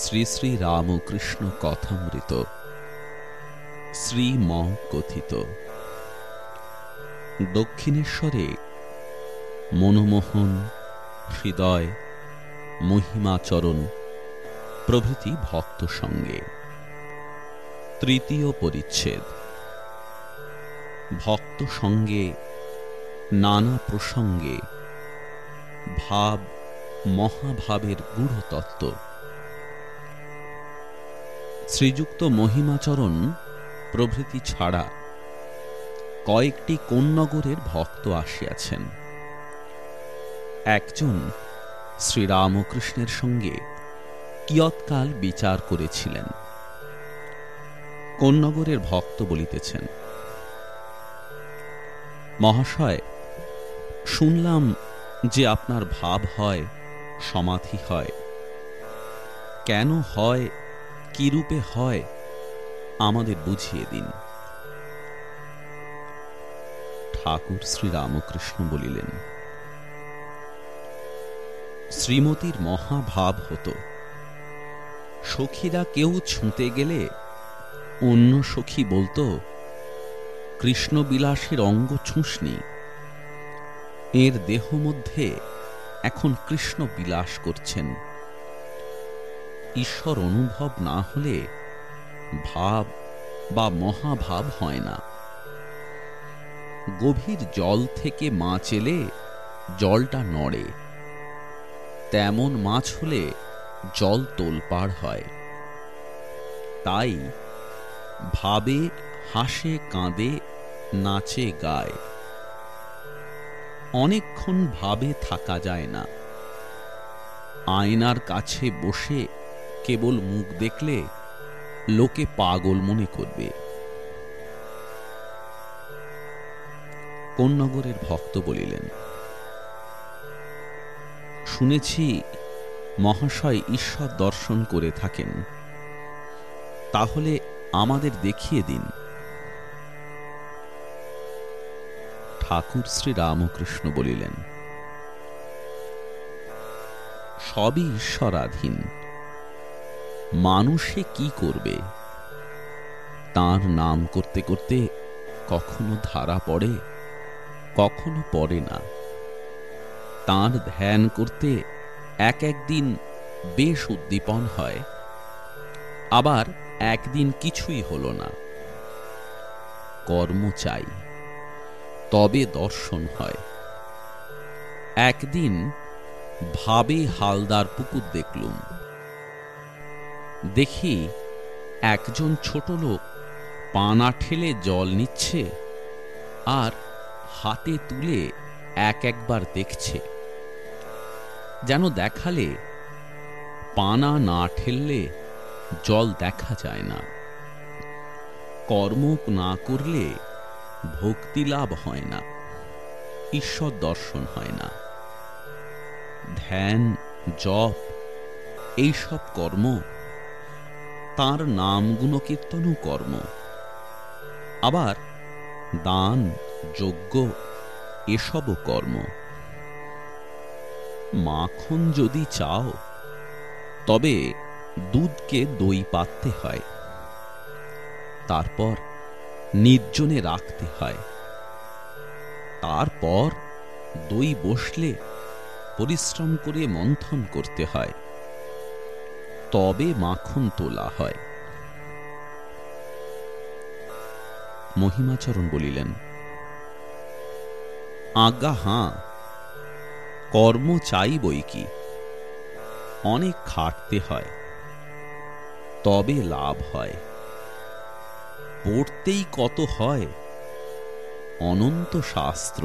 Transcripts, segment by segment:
শ্রী শ্রী রামকৃষ্ণ কথামৃত। শ্রীম কথিত। দক্ষিণেশ্বরে মনমোহন, হৃদয়, মহিমাচরণ, প্রভৃতি ভক্ত সঙ্গে। তৃতীয় পরিচ্ছেদ। ভক্ত সঙ্গে নানা প্রসঙ্গে ভাব মহাভাবের গূঢ় তত্ত্ব শ্রীযুক্ত মহিমাচরণ প্রভৃতি ছাড়া কয়েকটি কোন্নগরের ভক্ত আসিয়াছেন। একজন শ্রীরামকৃষ্ণের সঙ্গে কিয়ৎকাল বিচার করেছিলেন। কোন্নগরের ভক্ত বলিতেছেন, মহাশয়, শুনলাম যে আপনার ভাব হয়, সমাধি হয়। কেন হয় কি রূপে হয়, আমাদের বুঝিয়ে দিন। ঠাকুর শ্রীরামকৃষ্ণ বলিলেন, শ্রীমতীর মহাভাব হতো, সখীরা কেউ ছুঁতে গেলে অন্য সখী বলতো, কৃষ্ণবিলাসের অঙ্গ ছুঁসনি, এর দেহ মধ্যে এখন কৃষ্ণ বিলাস করছেন। ঈশ্বর অনুভব না হলে ভাব বা মহাভাব হয় না। গভীর জল থেকে মাছ এলে জলটা নড়ে। তেমন মাছ হলে জল তোলপাড় হয়। তাই ভাবে, হাসে, কাঁদে, নাচে, গায়। অনেকক্ষণ ভাবে থাকা যায় না। আয়নার কাছে বসে কেবল মুখ দেখলে লোকে পাগল মনে করবে। কোন্নগরের ভক্ত বলিলেন, শুনেছি মহাশয় ঈশ্বর দর্শন করে থাকেন। তাহলে আমাদের দেখিয়ে দিন। ঠাকুর শ্রী রামকৃষ্ণ বলিলেন, সবই ঈশ্বরাধীন। মানুষে কি করবে? তার নাম করতে করতে কখনো ধারা পড়ে, কখনো পড়ে না। তার ধ্যান করতে এক একদিন বেশ উদ্দীপন হয়, আবার একদিন কিছুই হলো না। কর্ম চাই, তবে দর্শন হয়। একদিন ভাবে হালদার পুকুর দেখলুম। দেখি একজন ছোট লোক পানা ঠেলে জল নিচ্ছে আর হাতে তুলে এক একবার দেখছে। যেন দেখালে পানা না ঠেললে জল দেখা যায় না। কর্ম না করলে ভক্তি লাভ হয় না, ঈশ্বর দর্শন হয় না। ধ্যান, জপ, এইসব কর্ম তার নাম গুণকীর্তনও কর্ম। আবার দান, যজ্ঞ, এসবও কর্ম। মাখন যদি চাও, তবে দুধকে দই পাততে হয়। তারপর নির্জনে রাখতে হয়। তারপর দই বসলে পরিশ্রম করে মন্থন করতে হয়। তবে মাখন তোলা হয়। মহিমাচরণ বলিলেন আজ্ঞা হাঁ, কর্ম চাই বই কি? অনেক খাটতে হয়, তবে লাভ হয়। পড়তেই কত হয়, অনন্ত শাস্ত্র।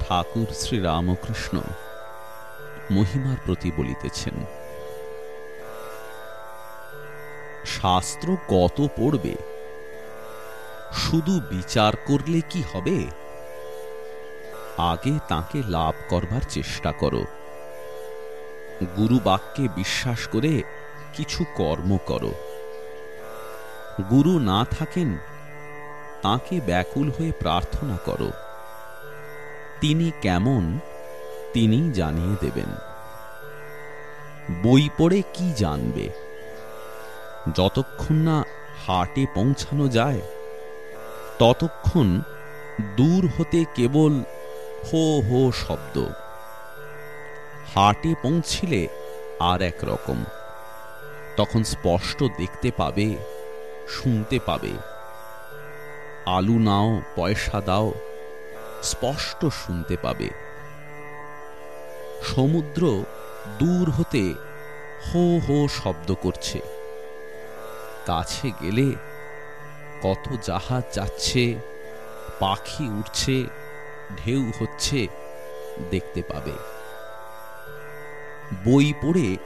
ঠাকুর শ্রী রামকৃষ্ণ মহিমার প্রতি বলিতেছেন। শাস্ত্র কত পড়বে? শুধু বিচার করলে কি হবে? আগে তাকে লাভ করবার চেষ্টা করো। গুরু বাক্যে বিশ্বাস করে কিছু কর্ম করো। গুরু না থাকেন, তাকে ব্যাকুল হয়ে প্রার্থনা করো। তিনি কেমন তিনি জানিয়ে দেবেন। বই পড়ে কি জানবে? যতক্ষণ না হাটে পৌঁছানো যায়, ততক্ষণ দূর হতে কেবল হো হো শব্দ। হাটে পৌঁছিলে আর এক রকম। তখন স্পষ্ট দেখতে পাবে, শুনতে পাবে। আলু নাও, পয়সা দাও, স্পষ্ট শুনতে পাবে। সমুদ্র দূর হতে হো হো শব্দ করছে। কাছে গেলে কত জাহাজ যাচ্ছে, পাখি উঠছে ঢেউ হচ্ছে দেখতে পাবে। বই পড়ে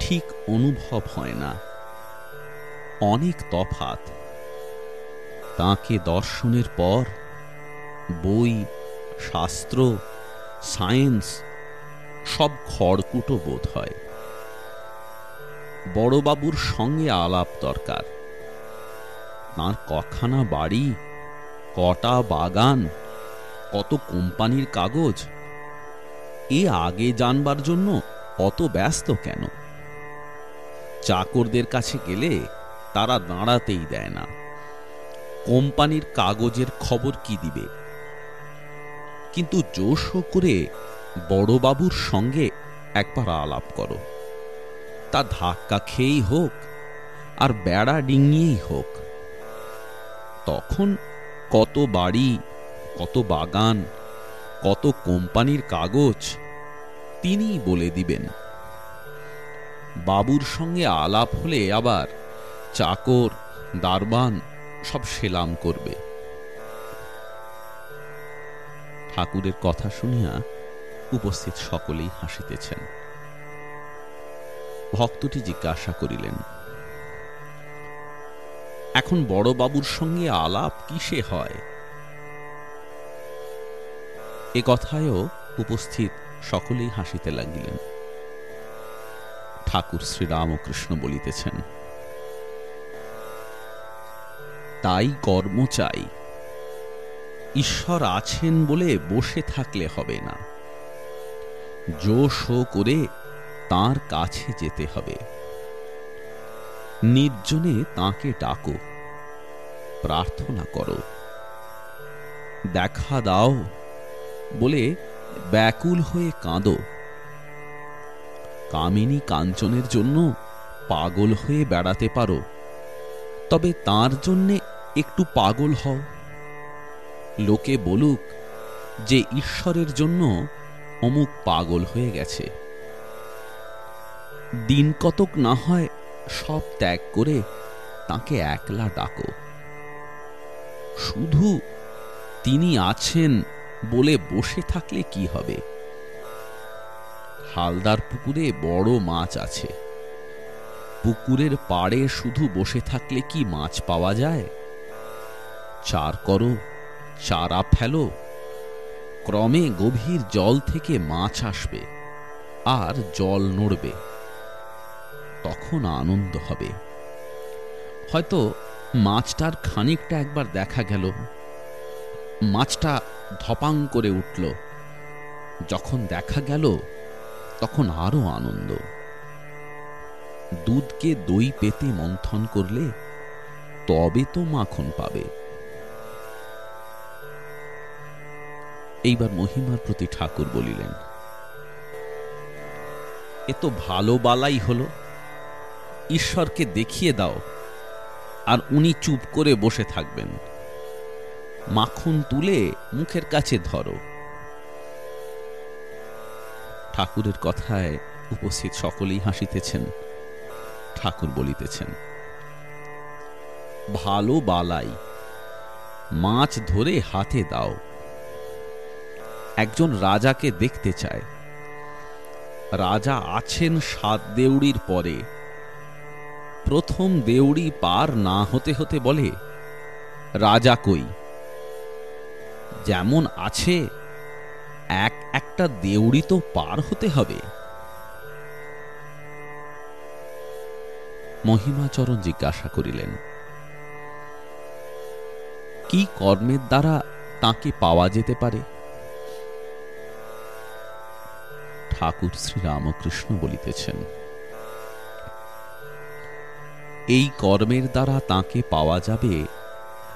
ঠিক অনুভব হয় না। অনেক তফাত তাকে দর্শনের পর বই, শাস্ত্র, সায়েন্স সব খড়কুটো বোধ হয়। বড়বাবুর সঙ্গে আলাপ দরকার। তাঁর কখানা বাড়ি, কটা বাগান, কত কোম্পানির কাগজ, এ আগে জানবার জন্য অত ব্যস্ত কেন? চাকরদের কাছে গেলে তারা দাঁড়াতেই দেয় না। কোম্পানির কাগজের খবর কি দিবে? কিন্তু জোশ করে বড়বাবুর সঙ্গে একবার আলাপ করো। তা ধাক্কা খেয়েই হোক আর বেড়া ডিঙিয়েই হোক। তখন কত বাড়ি, কত বাগান, কত কোম্পানির কাগজ তিনিই বলে দিবেন। বাবুর সঙ্গে আলাপ হলে আবার চাকর, দারবান সব সেলাম করবে। ঠাকুরের কথা শুনিয়া উপস্থিত সকলেই হাসিতেছেন। ভক্তটি জিজ্ঞাসা করিলেন, এখন বড়বাবুর সঙ্গে আলাপ কিসে হয়? এ কথায়ও উপস্থিত সকলেই হাসিতে লাগিলেন। ঠাকুর শ্রীরামকৃষ্ণ বলিতেছেন, তাই কর্ম চাই। ঈশ্বর আছেন বলে বসে থাকলে হবে না। জোশ করে তার কাছে যেতে হবে। নির্জনে তাকে ডাকো, প্রার্থনা করো। দেখা দাও বলে ব্যাকুল হয়ে কাঁদো। কামিনী কাঞ্চনের জন্য পাগল হয়ে বেড়াতে পারো, তবে তার জন্যে একটু পাগল হও। লোকে বলুক যে ঈশ্বরের জন্য অমুক পাগল হয়ে গেছে। দিন কতক না হয় সব ত্যাগ করে তাকে একলা ডাকো। শুধু তিনি আছেন বলে বসে থাকলে কি হবে? হালদার পুকুরে বড় মাছ আছে। পুকুরের পাড়ে শুধু বসে থাকলে কি মাছ পাওয়া যায়? চার করো, চারা ফেলো ক্রমে গভীর জল থেকে মাছ আসবে আর জল নড়বে। তখন আনন্দ হবে। হয়তো মাছটার খানিকটা একবার দেখা গেল। মাছটা ধপাং করে উঠল। যখন দেখা গেল, তখন আরও আনন্দ। দুধকে দই পেতে মন্থন করলে তবে তো মাখন পাবে। এইবার মহিমার প্রতি ঠাকুর বলিলেন, এ তো ভালো বালাই হলো। ঈশ্বরকে দেখিয়ে দাও, আর উনি চুপ করে বসে থাকবেন। মাখন তুলে মুখের কাছে ধরো ঠাকুরের কথায় উপস্থিত সকলেই হাসিতেছেন। ঠাকুর বলিতেছেন, ভালো বালাই, মাছ ধরে হাতে দাও। একজন রাজাকে দেখতে চায়। রাজা আছেন সাত দেউড়ির পরে। প্রথম দেউড়ি পার না হতে হতে বলে, রাজা কই? যেমন আছে, এক একটা দেউড়ি তো পার হতে হবে। মহিমাচরণ জিজ্ঞাসা করিলেন, কি কর্মের দ্বারা তাকে পাওয়া যেতে পারে? ঠাকুর শ্রীরামকৃষ্ণ বলিতেছেন। এই কর্মের দ্বারা তাকে পাওয়া যাবে,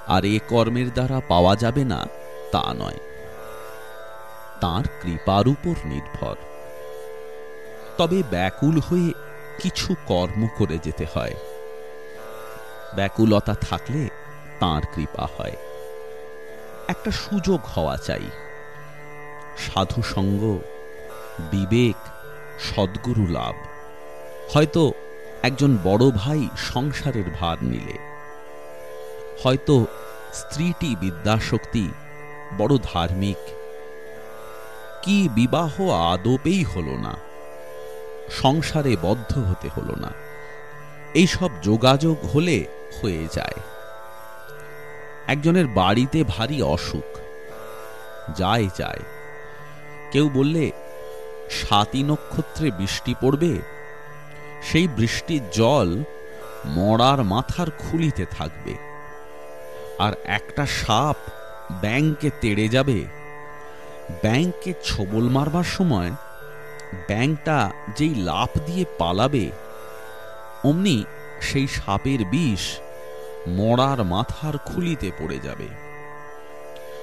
আর এ কর্মের দ্বারা পাওয়া যাবে না তা নয়। তার কৃপার উপর নির্ভর। তবে ব্যাকুল হয়ে কিছু কর্ম করে যেতে হয়। ব্যাকুলতা থাকলে তার কৃপা হয়। একটা সুযোগ হওয়া চাই। সাধু সঙ্গ বিবেক, সদ্গুরু লাভ। হয়তো একজন বড় ভাই সংসারের ভার নিলে। হয়তো স্ত্রীটি বিদ্যাশক্তি, বড় ধার্মিক। কি বিবাহ আদপেই হলো না। সংসারে বদ্ধ হতে হলো না। এইসব যোগাযোগ হলে হয়ে যায়। একজনের বাড়িতে ভারী অসুখ। যায় যায়। কেউ বললে সাতি নক্ষত্রে বৃষ্টি পড়বে, সেই বৃষ্টির জল মরার মাথার খুলিতে থাকবে। আর একটা সাপ ব্যাংকে তেড়ে যাবে। ব্যাংকে ছবল মারবার সময় ব্যাংকটা যেই লাফ দিয়ে পালাবে, অমনি সেই সাপের বিষ মরার মাথার খুলিতে পড়ে যাবে।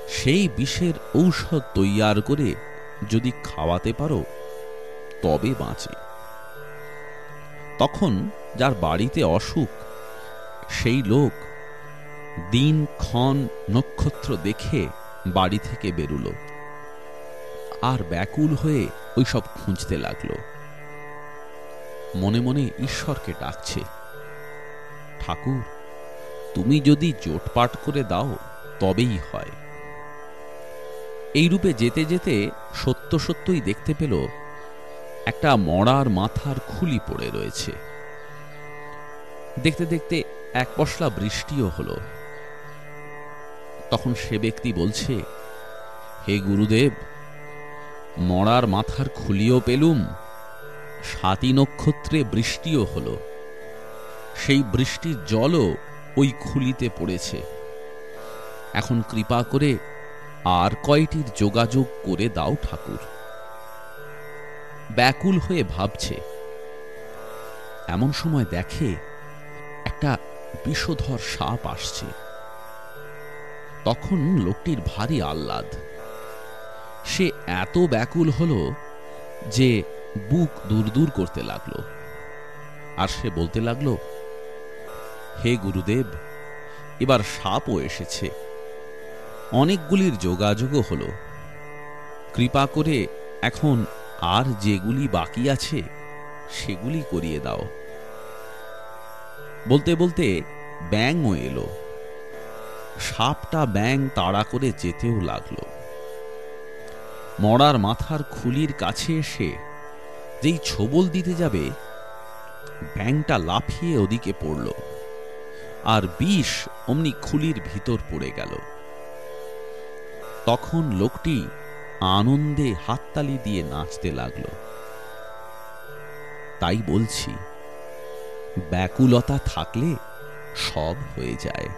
সেই বিষের ঔষধ তৈয়ার করে যদি খাওয়াতে পারো, তবে বাঁচে। তখন যার বাড়িতে অসুখ, সেই লোক দিন ক্ষণ নক্ষত্র দেখে বাড়ি থেকে বেরুল আর ব্যাকুল হয়ে ওইসব খুঁজতে লাগল। মনে মনে ঈশ্বরকে ডাকছে, ঠাকুর, তুমি যদি জোটপাট করে দাও, তবেই হয়। এই রূপে যেতে যেতে সত্য সত্যই দেখতে পেল, একটা মরার মাথার খুলি পড়ে রয়েছে। দেখতে দেখতে এক পশলা বৃষ্টিও হলো। তখন সে ব্যক্তি বলছে, হে গুরুদেব মরার মাথার খুলিও পেলুম, সাতি নক্ষত্রে বৃষ্টিও হলো। সেই বৃষ্টির জলও ওই খুলিতে পড়েছে। এখন কৃপা করে আর কয়টির যোগাযোগ করে দাও ঠাকুর। ব্যাকুল হয়ে ভাবছে, এমন সময় দেখে একটা বিষধর সাপ আসছে। তখন লোকটির ভারী আহ্লাদ। সে এত ব্যাকুল হল যে বুক দূর দূর করতে লাগল। আর সে বলতে লাগল, হে গুরুদেব, এবার সাপও এসেছে। অনেকগুলির যোগাযোগও হলো। কৃপা করে এখন আর যেগুলি বাকি আছে, সেগুলি করিয়ে দাও। বলতে বলতে ব্যাংও এলো। সাপটা ব্যাং তাড়া করে যেতেও লাগল। মরার মাথার খুলির কাছে এসে যেই ছবল দিতে যাবে ব্যাংটা লাফিয়ে ওদিকে পড়ল। আর বিষ অমনি খুলির ভিতর পড়ে গেল। তখন লোকটি আনন্দে হাততালি দিয়ে নাচতে লাগল। তাই বলছি ব্যাকুলতা থাকলে সব হয়ে যায়।